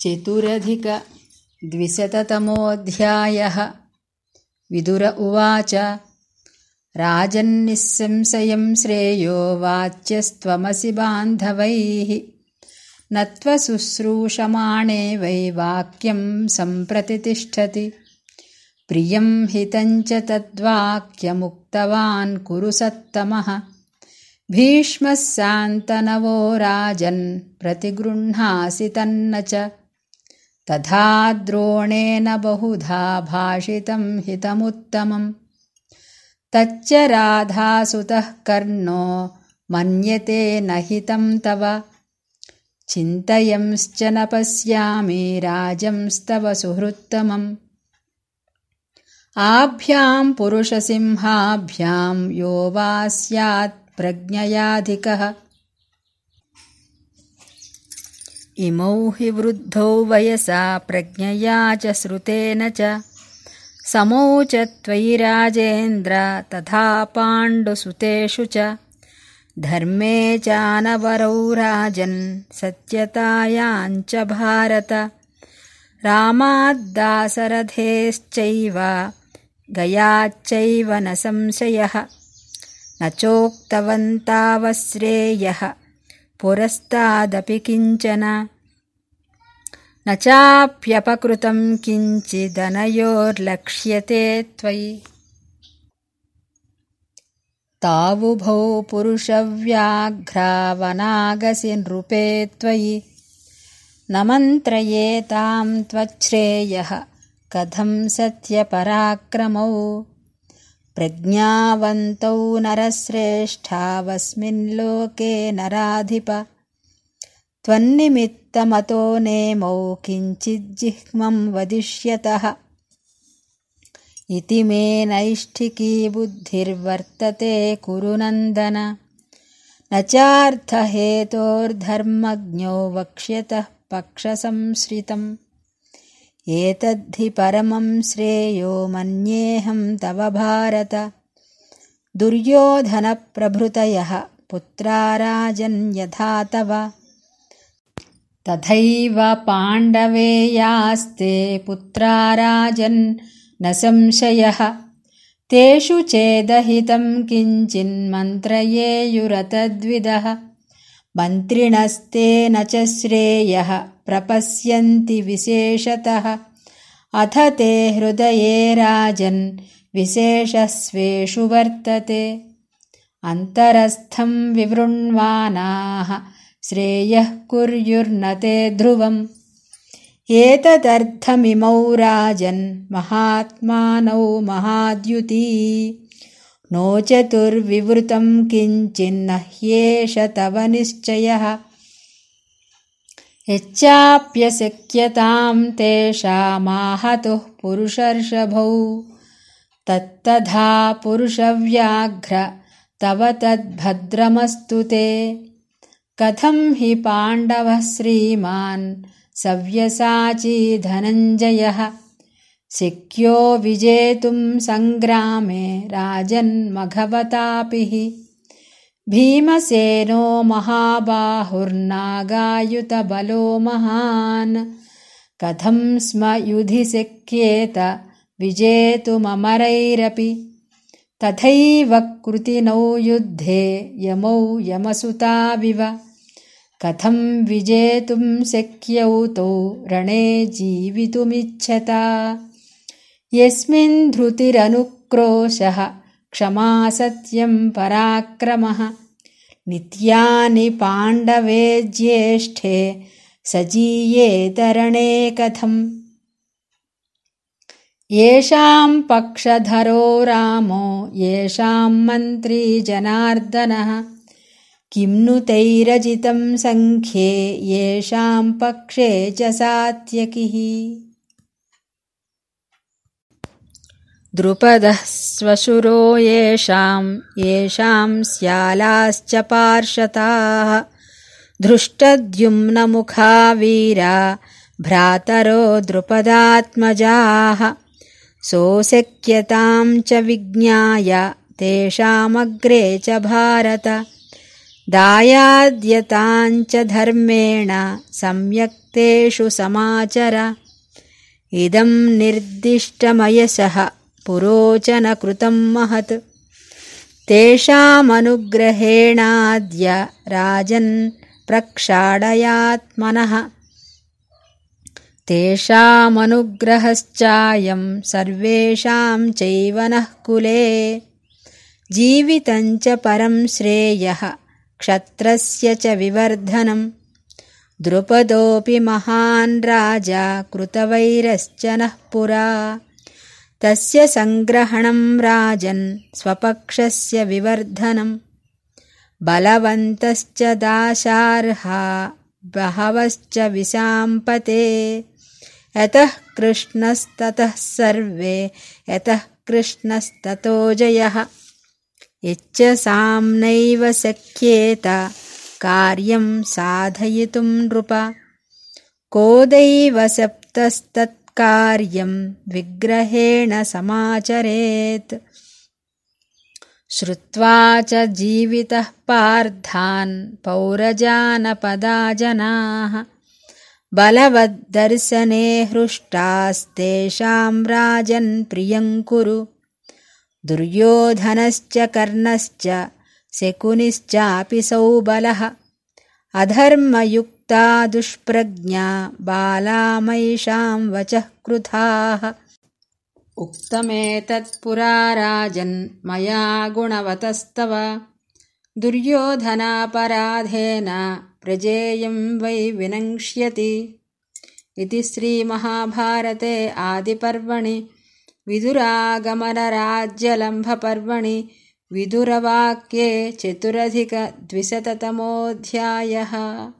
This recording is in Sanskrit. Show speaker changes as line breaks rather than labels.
चतुरधिकद्विशततमोऽध्यायः विदुर उवाच राजन्निःसंशयं श्रेयो वाच्यस्त्वमसि बान्धवैः। न त्वशुश्रूषमाणे वै वाक्यं सम्प्रति तिष्ठति। प्रियं हितञ्च तद्वाक्यमुक्तवान् कुरु सत्तमः। भीष्मः सान्तनवो राजन् प्रतिगृह्णासि तन्न च तथा द्रोणेन बहुधा भाषितं हितमुत्तमम्। तच्च राधासुतः कर्णो मन्यते न हितं तव। चिन्तयंश्च न पश्यामि राजंस्तव सुहृत्तमम्। आभ्याम् पुरुषसिंहाभ्याम् यो वा स्यात् प्रज्ञयाधिकः इमौ हि वृद्धौ वयसा प्रज्ञया च श्रुतेन च। समौ च त्वयि राजेन्द्र तथा पाण्डुसुतेषु च। धर्मे चानवरौ राजन् सत्यतायाञ्च भारत। रामाद्दासरथेश्चैव गयाच्चैव न संशयः। न चोक्तवन्तावश्रेयः पुरस्तादपि किञ्चन। न चाप्यपकृतं किञ्चिदनयोर्लक्ष्यते त्वयि। तावुभौ पुरुषव्याघ्रावनागसि नृपे त्वयि। न मन्त्रयेतां त्वच्छ्रेयः। कथं सत्यपराक्रमौ प्रज्ञावन्तौ नरश्रेष्ठावस्मिल्लोके नराधिप। त्वन्निमित्तमतो नेमौ किञ्चिज्जिह्मम् वदिष्यतः। इति मे नैष्ठिकी बुद्धिर्वर्तते कुरु नन्दन। न चार्थहेतोर्धर्मज्ञो वक्ष्यतः पक्षसंश्रितम् एतद्धि परमं श्रेयो मन्येऽहं तव भारत। दुर्योधनप्रभृतयः पुत्रा राजन्यथा तव। तथैव पाण्डवेयास्ते पुत्रा राजन् न संशयः। तेषु चेदहितं किञ्चिन्मन्त्रयेयुरतद्विदः मन्त्रिणस्तेन च श्रेयः प्रपश्यन्ति विशेषतः। अथ ते हृदये राजन् विशेषस्वेषु वर्तते। अन्तरस्थं विवृण्वानाः श्रेयः कुर्युर्न ते ध्रुवम्। एतदर्थमिमौ राजन् महात्मानौ महाद्युती नो चतुर्विवृतं किञ्चिन्न ह्येष तव निश्चयः। यच्चाप्यशक्यतां तेषामाहतुः पुरुषर्षभौ। तत्तथा पुरुषव्याघ्र तव तद्भद्रमस्तु ते। कथं हि पाण्डवः श्रीमान् सव्यसाची धनञ्जयः शक्यो विजेतुं सङ्ग्रामे राजन्मघवतापि। भीमसेनो महाबाहुर्नागायुतबलो महान्। कथं स्म युधि शक्येत विजेतुममरैरपि। तथैव कृतिनौ युद्धे यमौ यमसुताविव। कथं विजेतुं शक्यौ तौ रणे जीवितुमिच्छता यस्मिन् धृतिरनुक्रोशः क्षमा सत्यं पराक्रमः। नित्यानि पाण्डवे ज्येष्ठे सजीयेतरणे कथम्। येषां पक्षधरो रामो येषां मन्त्री जनार्दनः। किं नु तैरजितं सङ्ख्ये येषां पक्षे च सात्यकिः द्रुपदः स्वशुरो येषां येषां स्यालाश्च पार्षताः। धृष्टद्युम्नमुखा वीरा भ्रातरो द्रुपदात्मजाः। सोऽशक्यतां च विज्ञाय तेषामग्रे च भारत। दायाद्यताञ्च धर्मेण सम्यक्तेषु समाचर। इदं निर्दिष्टमयशः पुरोचन कृतं महत्। तेषामनुग्रहेणाद्य राजन् प्रक्षाडयात्मनः। तेषामनुग्रहश्चायं सर्वेषां चैव नः कुले। जीवितञ्च परं श्रेयः क्षत्रस्य च विवर्धनम्। द्रुपदोऽपि महान् राजा कृतवैरश्च नः पुरा तस्य सङ्ग्रहणं राजन् स्वपक्षस्य विवर्धनम्। बलवन्तश्च दाशार्हा बहवश्च विशाम्पते। यतः कृष्णस्ततः सर्वे यतः कृष्णस्ततो जयः। यच्च साम्नैव शक्येत कार्यं साधयितुं नृप। कोदैव सप्तस्तत्कार्यं विग्रहेण समाचरेत्। श्रुत्वा च जीवितः पार्थान् पौरजानपदा जनाः बलवद्दर्शने हृष्टास्तेषां राजन्प्रियङ्कुरु दुर्योधनश्च कर्णश्च शकुनिश्चापि सौबलः अधर्मयुक्ता दुष्प्रज्ञा बालामैषां वचः कृथाः। मया गुणवतस्तव। दुर्योधनापराधेन प्रजेयं वै विनङ्क्ष्यति। इति श्रीमहाभारते आदिपर्वणि। विदुरागमनराज्यलम्भपर्वणि विदुरवाक्ये चतुरधिकद्विशततमोऽध्यायः